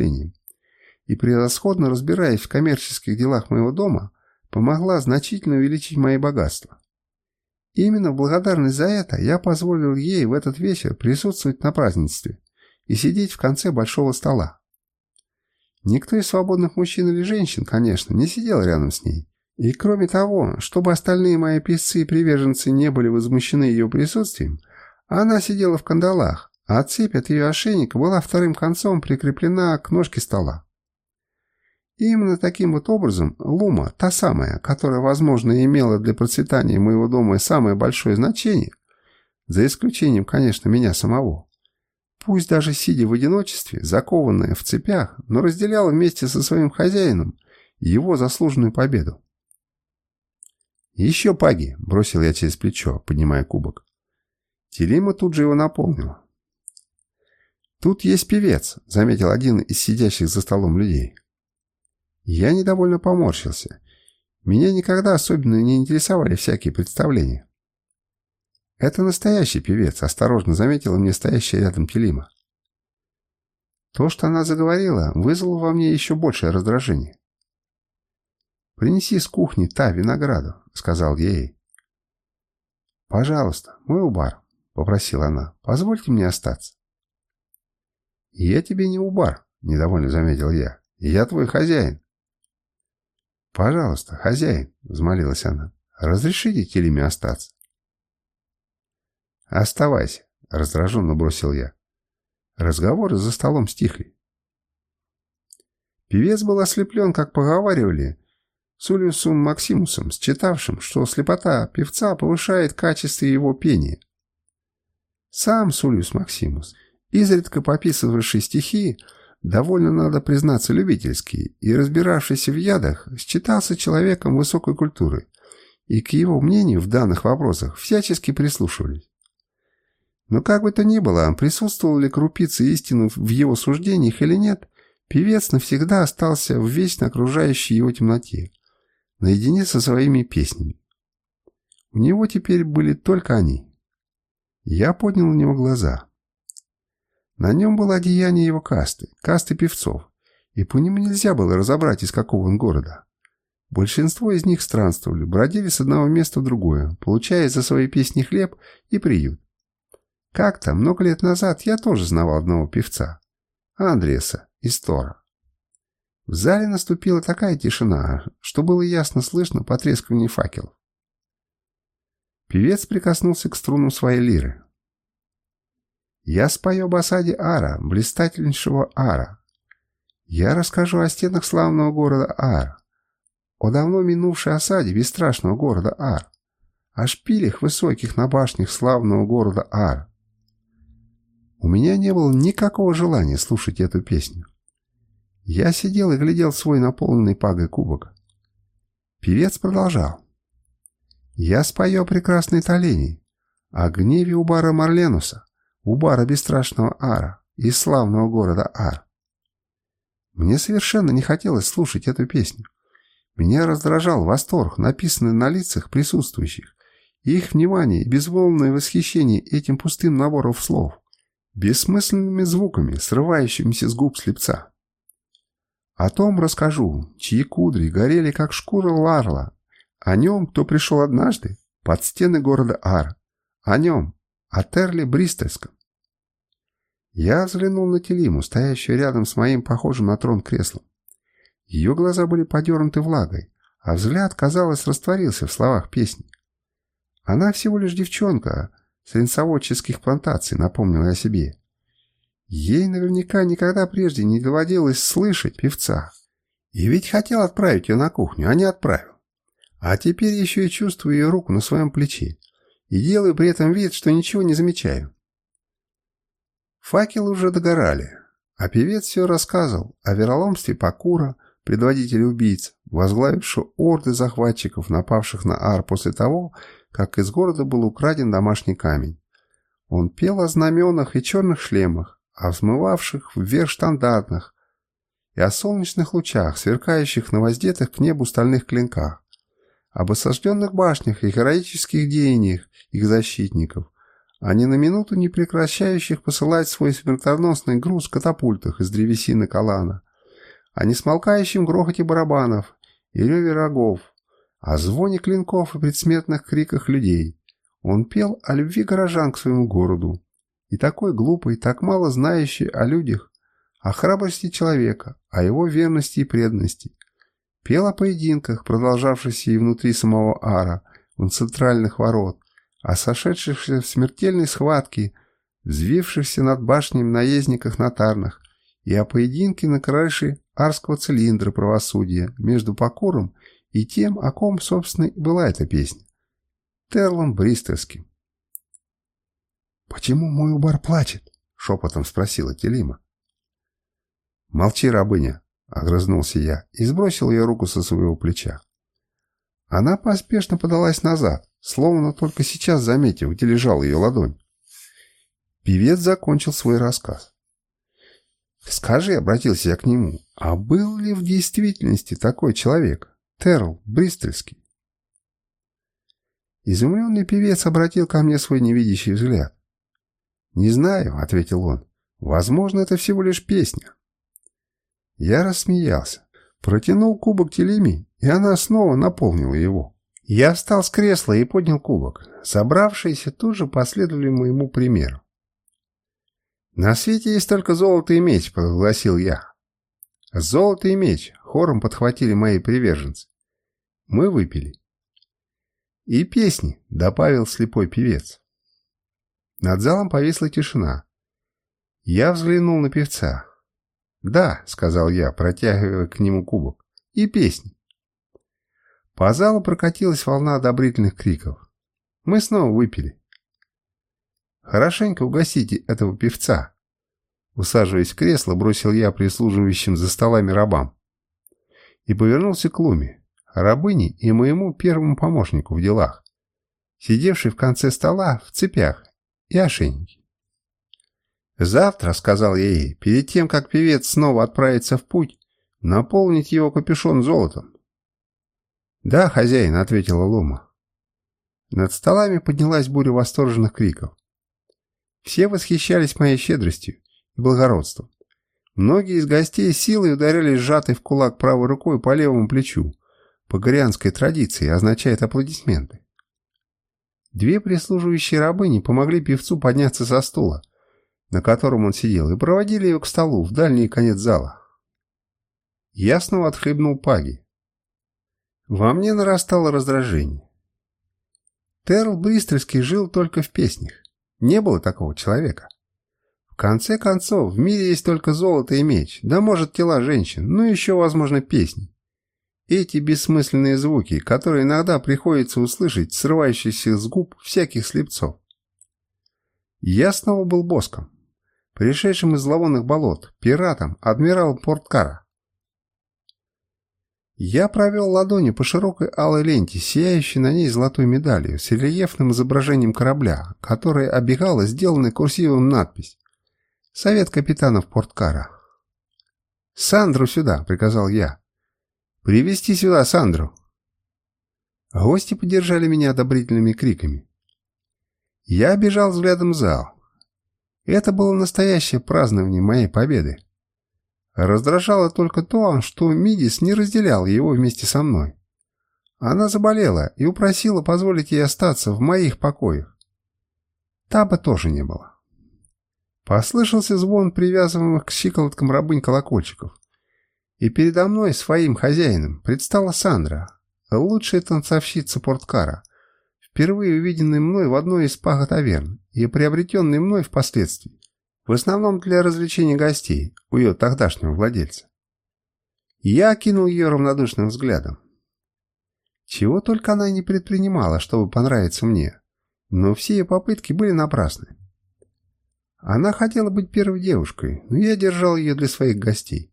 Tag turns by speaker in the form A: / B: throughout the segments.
A: мышлением, и превосходно разбираясь в коммерческих делах моего дома, помогла значительно увеличить мои богатства. именно в благодарность за это я позволил ей в этот вечер присутствовать на празднестве и сидеть в конце большого стола. Никто из свободных мужчин или женщин, конечно, не сидел рядом с ней. И кроме того, чтобы остальные мои писцы и приверженцы не были возмущены ее присутствием, она сидела в кандалах, а цепь от ее ошейника была вторым концом прикреплена к ножке стола. И именно таким вот образом Лума, та самая, которая, возможно, имела для процветания моего дома самое большое значение, за исключением, конечно, меня самого, пусть даже сидя в одиночестве, закованная в цепях, но разделяла вместе со своим хозяином его заслуженную победу. «Еще паги!» – бросил я через плечо, поднимая кубок. Телима тут же его наполнила. «Тут есть певец», — заметил один из сидящих за столом людей. Я недовольно поморщился. Меня никогда особенно не интересовали всякие представления. «Это настоящий певец», — осторожно заметила мне стоящая рядом Телима. То, что она заговорила, вызвало во мне еще большее раздражение. «Принеси с кухни та винограду», — сказал ей. «Пожалуйста, мой убар», — попросила она, — «позвольте мне остаться». «Я тебе не убар», — недовольно заметил я. «Я твой хозяин». «Пожалуйста, хозяин», — взмолилась она, — «разрешите Телеме остаться». «Оставайся», — раздраженно бросил я. Разговоры за столом стихли. Певец был ослеплен, как поговаривали, Сулиусом Максимусом, считавшим, что слепота певца повышает качество его пения. Сам Сулиус Максимус, изредка пописывавший стихи, довольно, надо признаться, любительский и разбиравшийся в ядах, считался человеком высокой культуры, и к его мнению в данных вопросах всячески прислушивались. Но как бы то ни было, присутствовал ли крупица истины в его суждениях или нет, певец навсегда остался в вечно окружающей его темноте, наедине со своими песнями. У него теперь были только они. Я поднял на него глаза. На нем было одеяние его касты, касты певцов, и по нему нельзя было разобрать, из какого он города. Большинство из них странствовали, бродили с одного места в другое, получая за свои песни хлеб и приют. Как-то, много лет назад, я тоже знавал одного певца. Андреса из Тора. В зале наступила такая тишина, что было ясно слышно потрескивание факелов. Певец прикоснулся к струнам своей лиры. «Я спою об осаде Ара, блистательнейшего Ара. Я расскажу о стенах славного города Ар, о давно минувшей осаде бесстрашного города Ар, о шпилях высоких на башнях славного города Ар, у меня не было никакого желания слушать эту песню. Я сидел и глядел свой наполненный пагой кубок. Певец продолжал. «Я спою прекрасной Толении, о гневе Убара Марленуса, Убара бесстрашного Ара, из славного города Ар». Мне совершенно не хотелось слушать эту песню. Меня раздражал восторг, написанный на лицах присутствующих, и их внимание и безволное восхищение этим пустым набором слов бессмысленными звуками, срывающимися с губ слепца. О том расскажу, чьи кудри горели, как шкура ларла, о нем, кто пришел однажды под стены города Ар, о нем, о Терле Бристольском. Я взглянул на Телиму, стоящую рядом с моим похожим на трон креслом. Ее глаза были подернуты влагой, а взгляд, казалось, растворился в словах песни. Она всего лишь девчонка, с ренсоводческих плантаций, напомнил о себе. Ей наверняка никогда прежде не доводилось слышать певца. И ведь хотел отправить ее на кухню, а не отправил. А теперь еще и чувствую ее руку на своем плече. И делаю при этом вид, что ничего не замечаю. Факелы уже догорали, а певец все рассказывал о вероломстве Пакура, предводителя убийц, возглавившего орды захватчиков, напавших на Ар после того, как из города был украден домашний камень. Он пел о знаменах и черных шлемах, о взмывавших вверх штандартных и о солнечных лучах, сверкающих на воздетых к небу стальных клинках, об осажденных башнях и героических деяниях их защитников, а ни на минуту не прекращающих посылать свой смертоносный груз в катапультах из древесины калана, о несмолкающем грохоте барабанов и реве рогов, о звоне клинков и предсмертных криках людей. Он пел о любви горожан к своему городу, и такой глупый, так мало знающий о людях, о храбрости человека, о его верности и преданности. Пел о поединках, продолжавшихся и внутри самого Ара, у центральных ворот, о сошедшихся в смертельной схватке, взвившихся над башнями наездниках на тарнах, и о поединке на крыше арского цилиндра правосудия между Покуром и тем, о ком, собственно, была эта песня. Терлом Бристерским. «Почему мой убар плачет?» — шепотом спросила Телима. «Молчи, рабыня!» — огрызнулся я и сбросил ее руку со своего плеча. Она поспешно подалась назад, словно только сейчас заметив, где лежала ее ладонь. Певец закончил свой рассказ. «Скажи», — обратился я к нему, — «а был ли в действительности такой человек, Терл Бристольский?» Изумленный певец обратил ко мне свой невидящий взгляд. «Не знаю», — ответил он. «Возможно, это всего лишь песня». Я рассмеялся, протянул кубок Телеми, и она снова наполнила его. Я встал с кресла и поднял кубок. Собравшиеся тут же последовали моему примеру. «На свете есть только золото и меч», — прогласил я. «Золото и меч», — хором подхватили мои приверженцы. Мы выпили. «И песни», — добавил слепой певец. Над залом повисла тишина. Я взглянул на певца. «Да», — сказал я, протягивая к нему кубок. «И песни». По залу прокатилась волна одобрительных криков. Мы снова выпили. «Хорошенько угостите этого певца», — усаживаясь в кресло, бросил я прислуживающим за столами рабам. И повернулся к Луме, рабыне и моему первому помощнику в делах, сидевший в конце стола в цепях и ошейники. «Завтра», — сказал я ей, — «перед тем, как певец снова отправится в путь, наполнить его капюшон золотом». «Да, хозяин», — ответила Лума. Над столами поднялась буря восторженных криков. Все восхищались моей щедростью и благородством. Многие из гостей силой ударили сжатой в кулак правой рукой по левому плечу. По горианской традиции означает аплодисменты. Две прислуживающие рабыни помогли певцу подняться со стула, на котором он сидел, и проводили его к столу в дальний конец зала. Я снова отхлебнул паги. Во мне нарастало раздражение. Терл Бристольский жил только в песнях. Не было такого человека. В конце концов, в мире есть только золото и меч, да может тела женщин, ну еще, возможно, песни. Эти бессмысленные звуки, которые иногда приходится услышать, срывающиеся с губ всяких слепцов. Я снова был боском, пришедшим из зловонных болот, пиратом, адмирал Порткара. Я провел ладони по широкой алой ленте, сияющей на ней золотой медалью, с рельефным изображением корабля, которая обегала сделанной курсивом надпись «Совет капитанов Порткара». «Сандру сюда!» — приказал я. «Привести сюда Сандру!» Гости поддержали меня одобрительными криками. Я обежал взглядом зал. Это было настоящее празднование моей победы. Раздражало только то, что Мидис не разделял его вместе со мной. Она заболела и упросила позволить ей остаться в моих покоях. Таба тоже не было. Послышался звон привязанных к щиколоткам рабынь колокольчиков. И передо мной, своим хозяином, предстала Сандра, лучшая танцовщица Порткара, впервые увиденная мной в одной из паха-таверн и приобретенная мной впоследствии. В основном для развлечения гостей у ее тогдашнего владельца. Я окинул ее равнодушным взглядом. Чего только она не предпринимала, чтобы понравиться мне, но все ее попытки были напрасны. Она хотела быть первой девушкой, но я держал ее для своих гостей.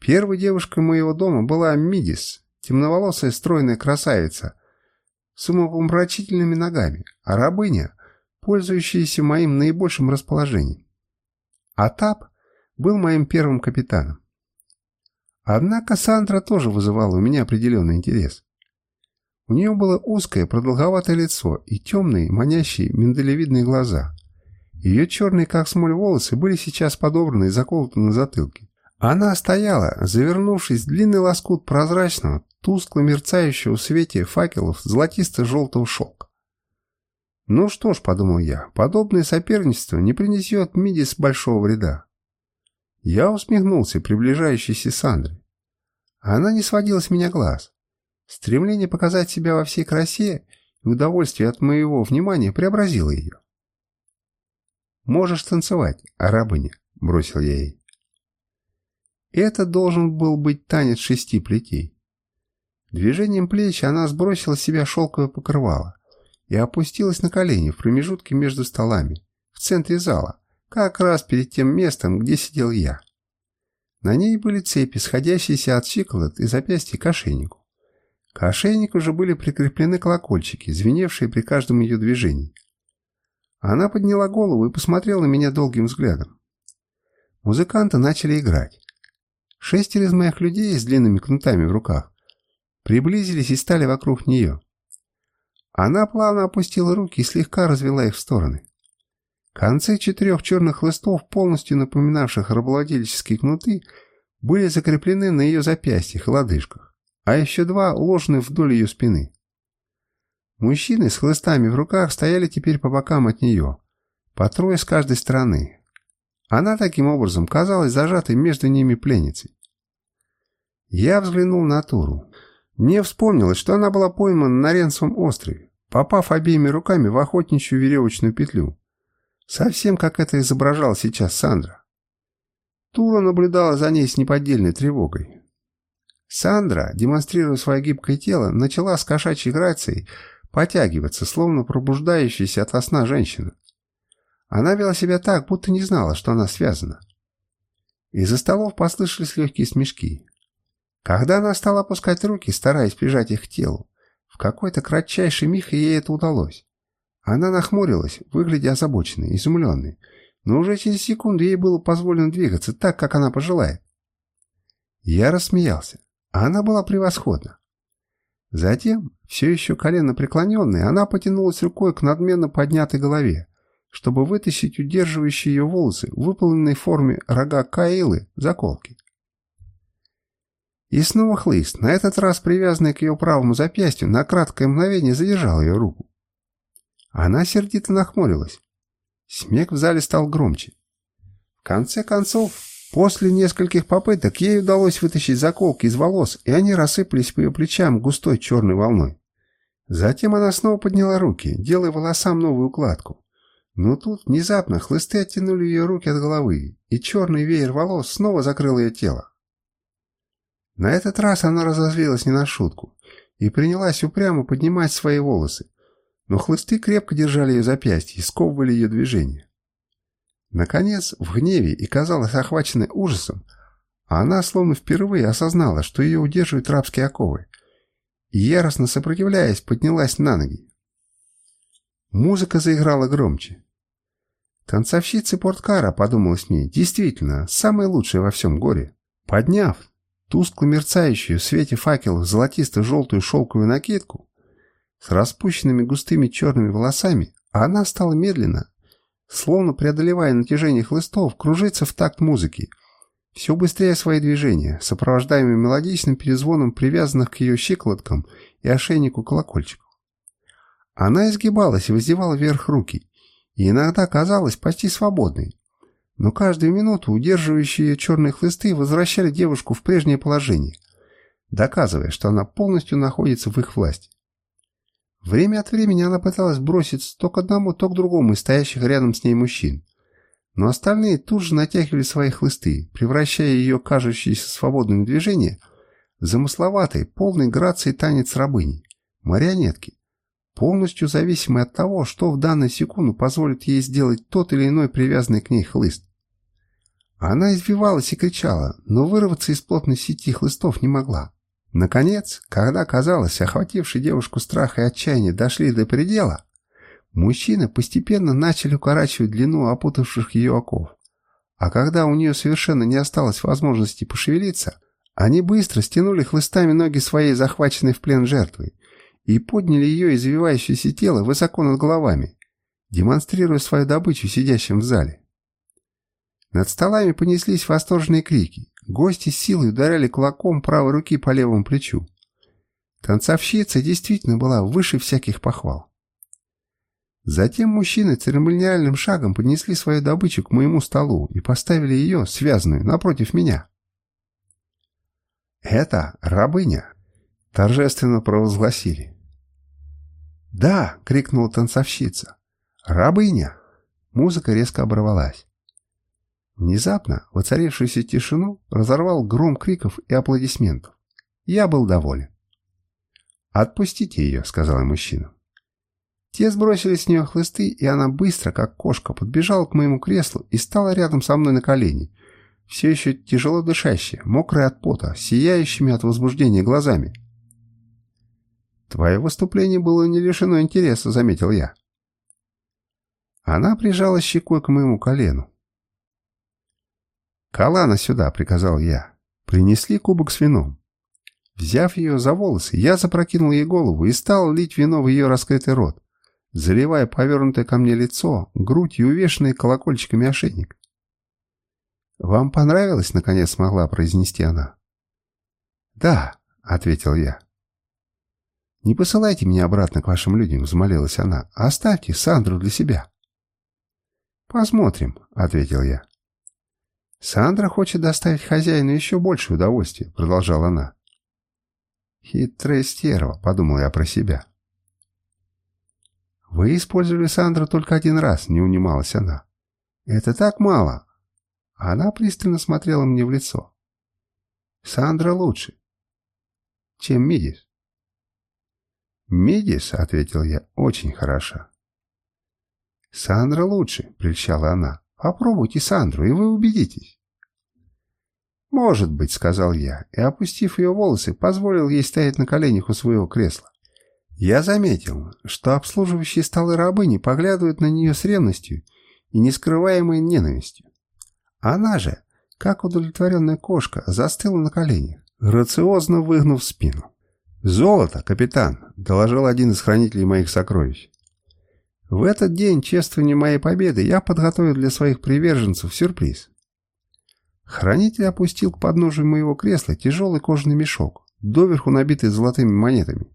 A: Первой девушкой моего дома была Мидис, темноволосая стройная красавица с умопомрачительными ногами, а рабыня, пользующаяся моим наибольшим расположением. Атап был моим первым капитаном. Однако Сандра тоже вызывала у меня определенный интерес. У нее было узкое продолговатое лицо и темные, манящие, миндалевидные глаза. Ее черные, как смоль, волосы были сейчас подобраны и заколоты на затылке. Она стояла, завернувшись в длинный лоскут прозрачного, тускло мерцающего в свете факелов золотисто-желтого шелка. «Ну что ж», — подумал я, — «подобное соперничество не принесет Мидис большого вреда». Я усмехнулся приближающейся Сандре. Она не сводила с меня глаз. Стремление показать себя во всей красе и удовольствие от моего внимания преобразило ее. «Можешь танцевать, арабыня», — бросил я ей. Это должен был быть танец шести плетей. Движением плеч она сбросила с себя шелковое покрывало и опустилась на колени в промежутке между столами, в центре зала, как раз перед тем местом, где сидел я. На ней были цепи, сходящиеся от щиколот и запястья к ошейнику. К ошейнику же были прикреплены колокольчики, звеневшие при каждом ее движении. Она подняла голову и посмотрела на меня долгим взглядом. Музыканты начали играть. Шестеро из моих людей с длинными кнутами в руках приблизились и стали вокруг нее. Она плавно опустила руки и слегка развела их в стороны. Концы четырех черных хлыстов, полностью напоминавших рабовладельческие кнуты, были закреплены на ее запястьях и лодыжках, а еще два уложены вдоль ее спины. Мужчины с хлыстами в руках стояли теперь по бокам от нее, по трое с каждой стороны. Она таким образом казалась зажатой между ними пленницей. Я взглянул на Туру. Мне вспомнилось, что она была поймана на Ренсовом острове, попав обеими руками в охотничью веревочную петлю. Совсем как это изображал сейчас Сандра. Тура наблюдала за ней с неподдельной тревогой. Сандра, демонстрируя свое гибкое тело, начала с кошачьей грацией потягиваться, словно пробуждающаяся от сна женщина. Она вела себя так, будто не знала, что она связана. Из-за столов послышались легкие смешки. Когда она стала опускать руки, стараясь прижать их к телу, в какой-то кратчайший миг ей это удалось. Она нахмурилась, выглядя озабоченной, изумленной, но уже через секунду ей было позволено двигаться так, как она пожелает. Я рассмеялся, она была превосходна. Затем, все еще колено преклоненной, она потянулась рукой к надменно поднятой голове, чтобы вытащить удерживающие ее волосы, в форме рога Каилы, заколки. И снова хлыст, на этот раз привязанный к ее правому запястью, на краткое мгновение задержал ее руку. Она сердито нахмурилась. Смех в зале стал громче. В конце концов, после нескольких попыток ей удалось вытащить заколки из волос, и они рассыпались по ее плечам густой черной волной. Затем она снова подняла руки, делая волосам новую укладку. Но тут внезапно хлысты оттянули ее руки от головы, и черный веер волос снова закрыл ее тело. На этот раз она разозлилась не на шутку и принялась упрямо поднимать свои волосы, но хлысты крепко держали ее запястье и сковывали ее движение. Наконец, в гневе и, казалось, охваченной ужасом, она словно впервые осознала, что ее удерживают рабские оковы, и, яростно сопротивляясь, поднялась на ноги. Музыка заиграла громче. Танцовщицы Порткара, подумалось мне, действительно, самые лучшие во всем горе. Подняв тускло мерцающую в свете факелов золотисто-желтую шелковую накидку, с распущенными густыми черными волосами, а она стала медленно, словно преодолевая натяжение хлыстов, кружиться в такт музыки, все быстрее свои движения, сопровождаемые мелодичным перезвоном привязанных к ее щиколоткам и ошейнику колокольчиков. Она изгибалась и воздевала вверх руки, и иногда казалась почти свободной, но каждую минуту удерживающие ее черные хлысты возвращали девушку в прежнее положение, доказывая, что она полностью находится в их власти. Время от времени она пыталась броситься то к одному, то к другому из стоящих рядом с ней мужчин. Но остальные тут же натягивали свои хлысты, превращая ее кажущееся свободным движение в замысловатый, полный грации танец рабыни, марионетки, полностью зависимый от того, что в данную секунду позволит ей сделать тот или иной привязанный к ней хлыст. Она извивалась и кричала, но вырваться из плотной сети хлыстов не могла. Наконец, когда, казалось, охвативший девушку страх и отчаяние дошли до предела, мужчины постепенно начали укорачивать длину опутавших ее оков. А когда у нее совершенно не осталось возможности пошевелиться, они быстро стянули хлыстами ноги своей захваченной в плен жертвы и подняли ее извивающееся тело высоко над головами, демонстрируя свою добычу сидящим в зале. Над столами понеслись восторженные крики. Гости с силой ударяли кулаком правой руки по левому плечу. Танцовщица действительно была выше всяких похвал. Затем мужчины церемониальным шагом поднесли свою добычу к моему столу и поставили ее, связанную, напротив меня. «Это рабыня!» — торжественно провозгласили. «Да!» — крикнула танцовщица. «Рабыня!» Музыка резко оборвалась. Внезапно воцарившуюся тишину разорвал гром криков и аплодисментов. Я был доволен. «Отпустите ее», — сказал мужчина. Те сбросили с нее хлысты, и она быстро, как кошка, подбежала к моему креслу и стала рядом со мной на колени, все еще тяжело дышащая, мокрая от пота, сияющими от возбуждения глазами. «Твое выступление было не лишено интереса», — заметил я. Она прижала щекой к моему колену. «Калана сюда», — приказал я. Принесли кубок с вином. Взяв ее за волосы, я запрокинул ей голову и стал лить вино в ее раскрытый рот заливая повернутое ко мне лицо, грудь и увешанный колокольчиками ошейник. «Вам понравилось?» — наконец смогла произнести она. «Да», — ответил я. «Не посылайте меня обратно к вашим людям», — взмолилась она. «Оставьте Сандру для себя». «Посмотрим», — ответил я. «Сандра хочет доставить хозяину еще больше удовольствия», — продолжала она. «Хитрая стерва», — подумал я про себя. «Вы использовали Сандру только один раз», — не унималась она. «Это так мало». Она пристально смотрела мне в лицо. «Сандра лучше, чем Мидис». «Мидис», — ответил я, — «очень хороша». «Сандра лучше», — прельщала она. «Попробуйте Сандру, и вы убедитесь». «Может быть», — сказал я, и, опустив ее волосы, позволил ей стоять на коленях у своего кресла. Я заметил, что обслуживающие столы рабыни поглядывают на нее с ревностью и нескрываемой ненавистью. Она же, как удовлетворенная кошка, застыла на коленях, грациозно выгнув спину. «Золото, капитан!» — доложил один из хранителей моих сокровищ. В этот день чествования моей победы я подготовил для своих приверженцев сюрприз. Хранитель опустил к подножию моего кресла тяжелый кожаный мешок, доверху набитый золотыми монетами.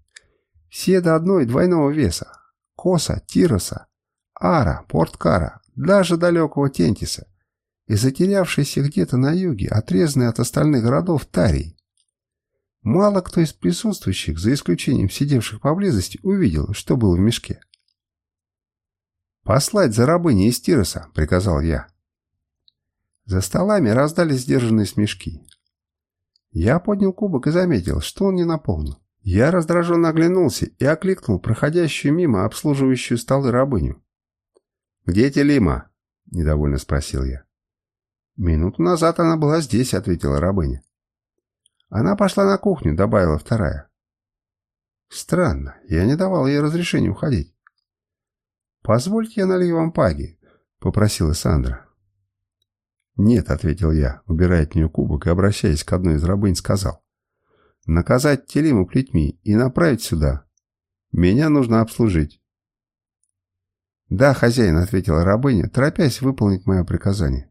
A: Все до одной двойного веса. Коса, Тироса, Ара, Порткара, даже далекого Тентиса и затерявшийся где-то на юге, отрезанный от остальных городов Тарий. Мало кто из присутствующих, за исключением сидевших поблизости, увидел, что было в мешке. «Послать за рабыней из Тироса», — приказал я. За столами раздались сдержанные смешки. Я поднял кубок и заметил, что он не наполнен. Я раздраженно оглянулся и окликнул проходящую мимо обслуживающую столы рабыню. «Где Телима?» – недовольно спросил я. «Минуту назад она была здесь», – ответила рабыня. «Она пошла на кухню», – добавила вторая. «Странно, я не давал ей разрешения уходить». «Позвольте я налью вам паги», — попросила Сандра. «Нет», — ответил я, убирая от нее кубок и, обращаясь к одной из рабынь, сказал наказать Телиму плетьми и направить сюда. Меня нужно обслужить. «Да, хозяин», — ответила рабыня, торопясь выполнить мое приказание.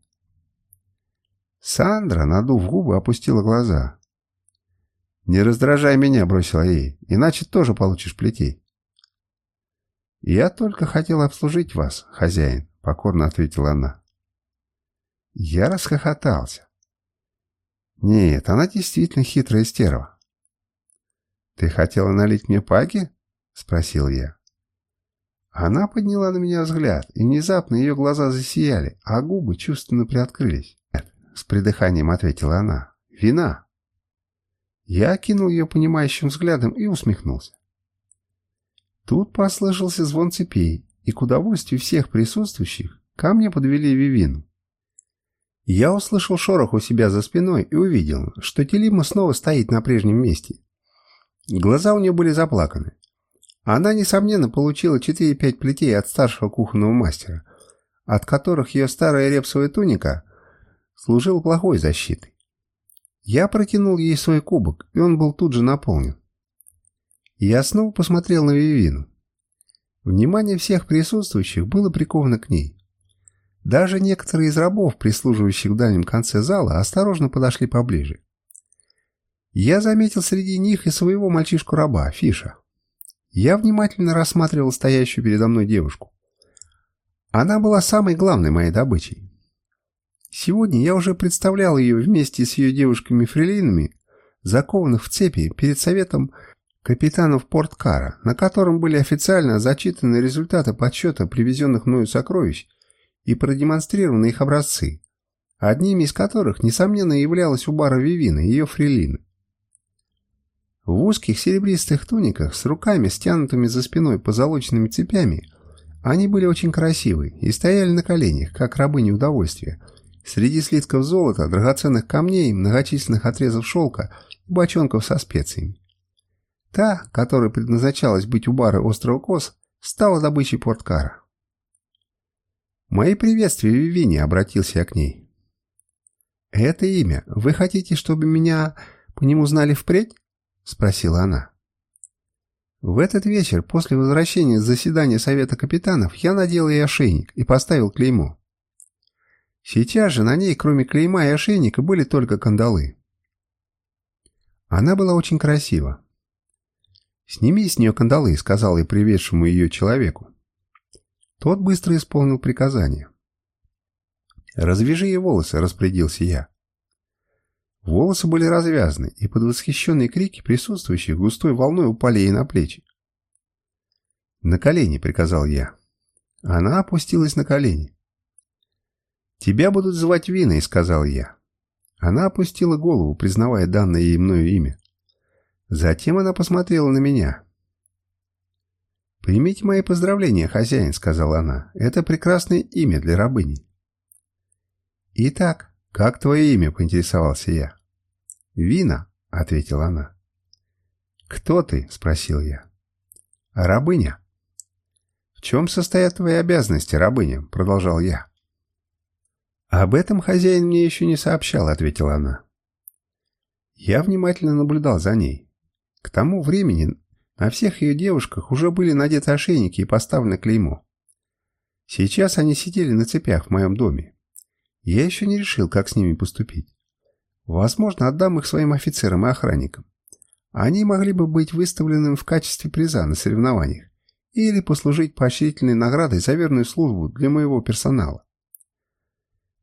A: Сандра, надув губы, опустила глаза. «Не раздражай меня», — бросила ей, — «иначе тоже получишь плетей». «Я только хотел обслужить вас, хозяин», — покорно ответила она. Я расхохотался. Нет, она действительно хитрая стерва. «Ты хотела налить мне паки?» — спросил я. Она подняла на меня взгляд, и внезапно ее глаза засияли, а губы чувственно приоткрылись. С придыханием ответила она, — «вина». Я окинул ее понимающим взглядом и усмехнулся. Тут послышался звон цепей, и к удовольствию всех присутствующих ко мне подвели Вивину. Я услышал шорох у себя за спиной и увидел, что Телима снова стоит на прежнем месте. Глаза у нее были заплаканы. Она, несомненно, получила 4-5 плетей от старшего кухонного мастера, от которых ее старая репсовая туника служила плохой защитой. Я протянул ей свой кубок, и он был тут же наполнен. Я снова посмотрел на Вивину. Внимание всех присутствующих было приковано к ней. Даже некоторые из рабов, прислуживающих в дальнем конце зала, осторожно подошли поближе. Я заметил среди них и своего мальчишку-раба, Фиша. Я внимательно рассматривал стоящую передо мной девушку. Она была самой главной моей добычей. Сегодня я уже представлял ее вместе с ее девушками-фрилинами, закованных в цепи перед советом капитанов Порткара, на котором были официально зачитаны результаты подсчета привезенных мною сокровищ и продемонстрированы их образцы, одними из которых, несомненно, являлась у бара Вивина ее фрилина. В узких серебристых туниках с руками, стянутыми за спиной позолоченными цепями, они были очень красивы и стояли на коленях, как рабыни удовольствия, среди слитков золота, драгоценных камней, многочисленных отрезов шелка и бочонков со специями. Та, которая предназначалась быть у бара острова Кос, стала добычей порткара. «Мои приветствия, Вивине», — обратился я к ней. «Это имя. Вы хотите, чтобы меня по нему знали впредь?» — спросила она. В этот вечер, после возвращения с заседания Совета Капитанов, я надел ей ошейник и поставил клеймо. Сейчас же на ней, кроме клейма и ошейника, были только кандалы. Она была очень красива. «Сними с нее кандалы», — сказал я приведшему ее человеку. Тот быстро исполнил приказание. «Развяжи ей волосы», — распорядился я. Волосы были развязаны, и под восхищенные крики присутствующих густой волной упали ей на плечи. «На колени», — приказал я. Она опустилась на колени. «Тебя будут звать Виной», — сказал я. Она опустила голову, признавая данное ей мною имя. Затем она посмотрела на меня. «Примите мои поздравления, хозяин», — сказала она. «Это прекрасное имя для рабыни». «Итак, «Как твое имя?» — поинтересовался я. «Вина», — ответила она. «Кто ты?» — спросил я. «Рабыня». «В чем состоят твои обязанности, рабыня?» — продолжал я. «Об этом хозяин мне еще не сообщал», — ответила она. Я внимательно наблюдал за ней. К тому времени на всех ее девушках уже были надеты ошейники и поставлены клеймо. Сейчас они сидели на цепях в моем доме. Я еще не решил, как с ними поступить. Возможно, отдам их своим офицерам и охранникам. Они могли бы быть выставлены в качестве приза на соревнованиях или послужить поощрительной наградой за верную службу для моего персонала.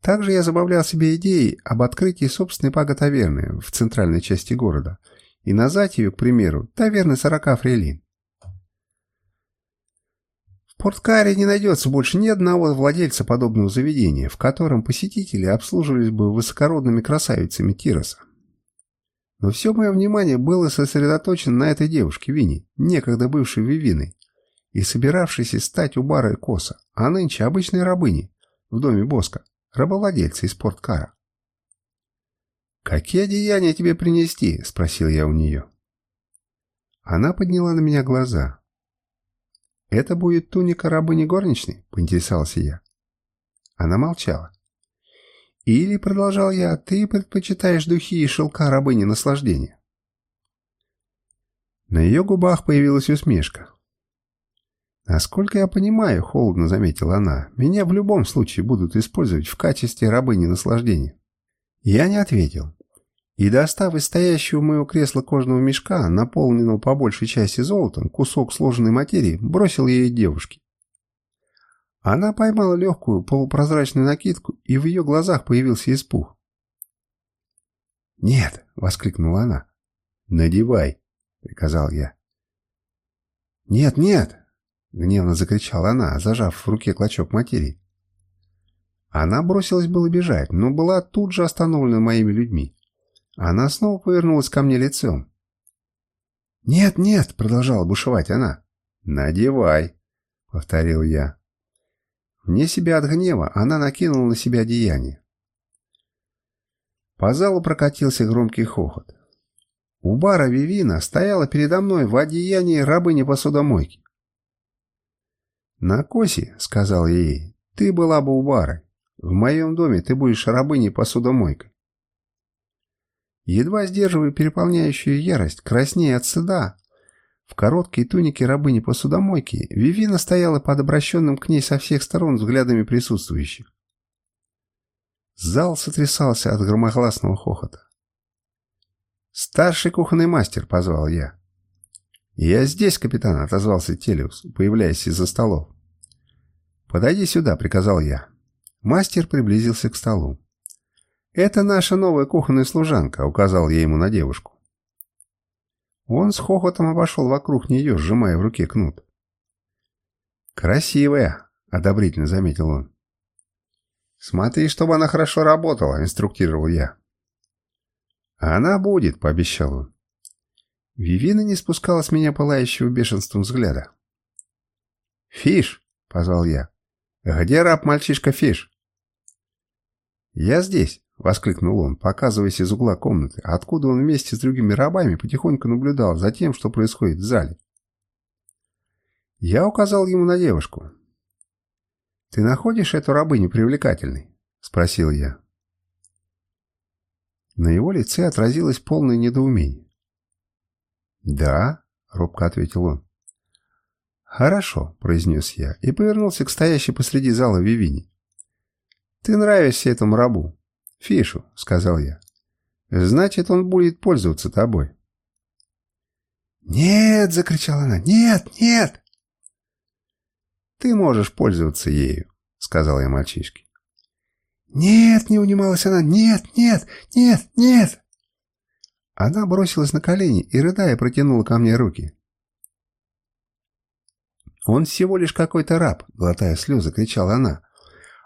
A: Также я забавлял себе идеей об открытии собственной паготаверны в центральной части города и назвать ее, к примеру, таверны 40 фрейлин. В Порткаре не найдется больше ни одного владельца подобного заведения, в котором посетители обслуживались бы высокородными красавицами Тироса. Но все мое внимание было сосредоточено на этой девушке Винни, некогда бывшей Вивиной, и собиравшейся стать у бара Коса, а нынче обычной рабыни в доме Боска, рабовладельца из Порткара. «Какие одеяния тебе принести?» – спросил я у нее. Она подняла на меня глаза. «Это будет туника рабыни горничной?» – поинтересовался я. Она молчала. «Или, — продолжал я, — ты предпочитаешь духи и шелка рабыни наслаждения?» На ее губах появилась усмешка. «Насколько я понимаю, — холодно заметила она, — меня в любом случае будут использовать в качестве рабыни наслаждения». Я не ответил и, достав из стоящего у моего кресла кожаного мешка, наполненного по большей части золотом, кусок сложенной материи, бросил ей девушке. Она поймала легкую полупрозрачную накидку, и в ее глазах появился испуг. «Нет!» — воскликнула она. «Надевай!» — приказал я. «Нет, нет!» — гневно закричала она, зажав в руке клочок материи. Она бросилась было бежать, но была тут же остановлена моими людьми. Она снова повернулась ко мне лицом. «Нет, нет!» — продолжала бушевать она. «Надевай!» — повторил я. Вне себя от гнева она накинула на себя одеяние. По залу прокатился громкий хохот. У бара Вивина стояла передо мной в одеянии рабыни посудомойки. «На косе», — сказал я ей, — «ты была бы у бара. В моем доме ты будешь рабыней посудомойкой». Едва сдерживая переполняющую ярость, краснея от стыда, В короткой тунике рабыни посудомойки Вивина стояла под обращенным к ней со всех сторон взглядами присутствующих. Зал сотрясался от громогласного хохота. «Старший кухонный мастер», — позвал я. «Я здесь, капитан», — отозвался Телиус, появляясь из-за столов. «Подойди сюда», — приказал я. Мастер приблизился к столу. «Это наша новая кухонная служанка», — указал я ему на девушку. Он с хохотом обошел вокруг нее, сжимая в руке кнут. «Красивая», — одобрительно заметил он. «Смотри, чтобы она хорошо работала», — инструктировал я. «Она будет», — пообещал он. Вивина не спускала с меня пылающего бешенством взгляда. «Фиш!» — позвал я. «Где раб-мальчишка Фиш?» «Я здесь», — воскликнул он, показываясь из угла комнаты, откуда он вместе с другими рабами потихоньку наблюдал за тем, что происходит в зале. Я указал ему на девушку. «Ты находишь эту рабыню привлекательной?» — спросил я. На его лице отразилось полное недоумение. «Да», — робко ответил он. «Хорошо», — произнес я и повернулся к стоящей посреди зала Вивине. «Ты нравишься этому рабу. Фишу», — сказал я. «Значит, он будет пользоваться тобой». «Нет!» — закричала она. «Нет! Нет!» «Ты можешь пользоваться ею», — сказал я мальчишке. «Нет!» — не унималась она. «Нет! Нет! Нет! Нет!» Она бросилась на колени и, рыдая, протянула ко мне руки. «Он всего лишь какой-то раб!» — глотая слезы, кричала она.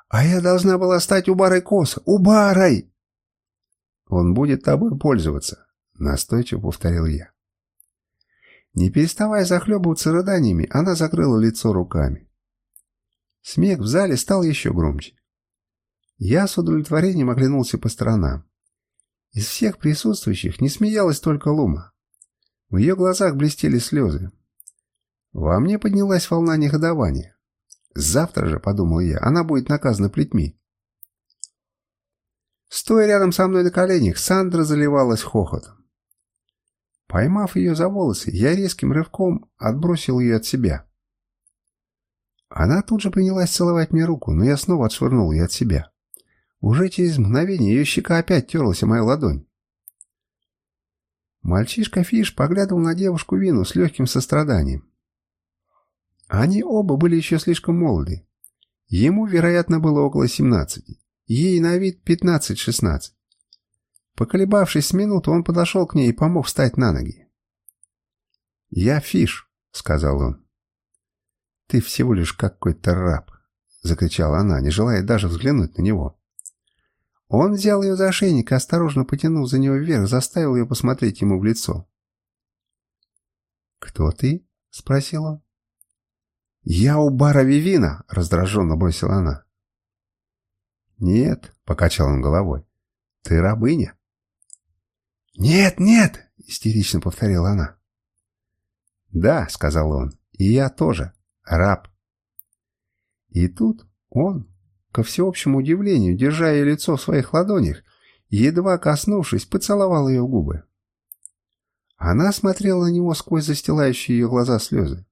A: «А я должна была стать Убарой Коса! Убарой!» «Он будет тобой пользоваться!» — настойчиво повторил я. Не переставая захлебываться рыданиями, она закрыла лицо руками. Смех в зале стал еще громче. Я с удовлетворением оглянулся по сторонам. Из всех присутствующих не смеялась только Лума. В ее глазах блестели слезы. Во мне поднялась волна негодования. Завтра же, подумал я, она будет наказана плетьми. Стоя рядом со мной на коленях, Сандра заливалась хохотом. Поймав ее за волосы, я резким рывком отбросил ее от себя. Она тут же принялась целовать мне руку, но я снова отшвырнул ее от себя. Уже через мгновение ее щека опять терлась о мою ладонь. Мальчишка Фиш поглядывал на девушку Вину с легким состраданием. Они оба были еще слишком молоды. Ему, вероятно, было около семнадцати, ей на вид пятнадцать-шестнадцать. Поколебавшись с минуту, он подошел к ней и помог встать на ноги. «Я Фиш», — сказал он. «Ты всего лишь какой-то раб», — закричала она, не желая даже взглянуть на него. Он взял ее за ошейник и, осторожно потянув за него вверх, заставил ее посмотреть ему в лицо. «Кто ты?» — спросил он. «Я у бара Вивина!» — раздраженно бросила она. «Нет», — покачал он головой, — «ты рабыня». «Нет, нет!» — истерично повторила она. «Да», — сказал он, — «и я тоже раб». И тут он, ко всеобщему удивлению, держа ее лицо в своих ладонях, едва коснувшись, поцеловал ее губы. Она смотрела на него сквозь застилающие ее глаза слезы.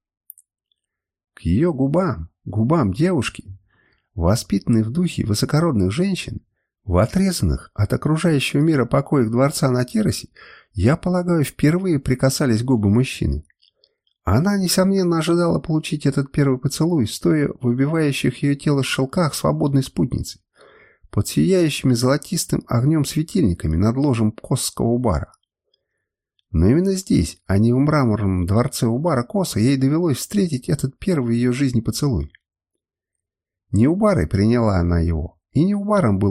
A: К ее губам, губам девушки, воспитанной в духе высокородных женщин, в отрезанных от окружающего мира покоях дворца на террасе, я полагаю, впервые прикасались губы мужчины. Она, несомненно, ожидала получить этот первый поцелуй, стоя в убивающих ее тело шелках свободной спутницы, под сияющими золотистым огнем светильниками над ложем Косского бара. Но именно здесь, а не в мраморном дворце у бара Коса, ей довелось встретить этот первый в ее жизни поцелуй. Не у бары приняла она его, и не у баром был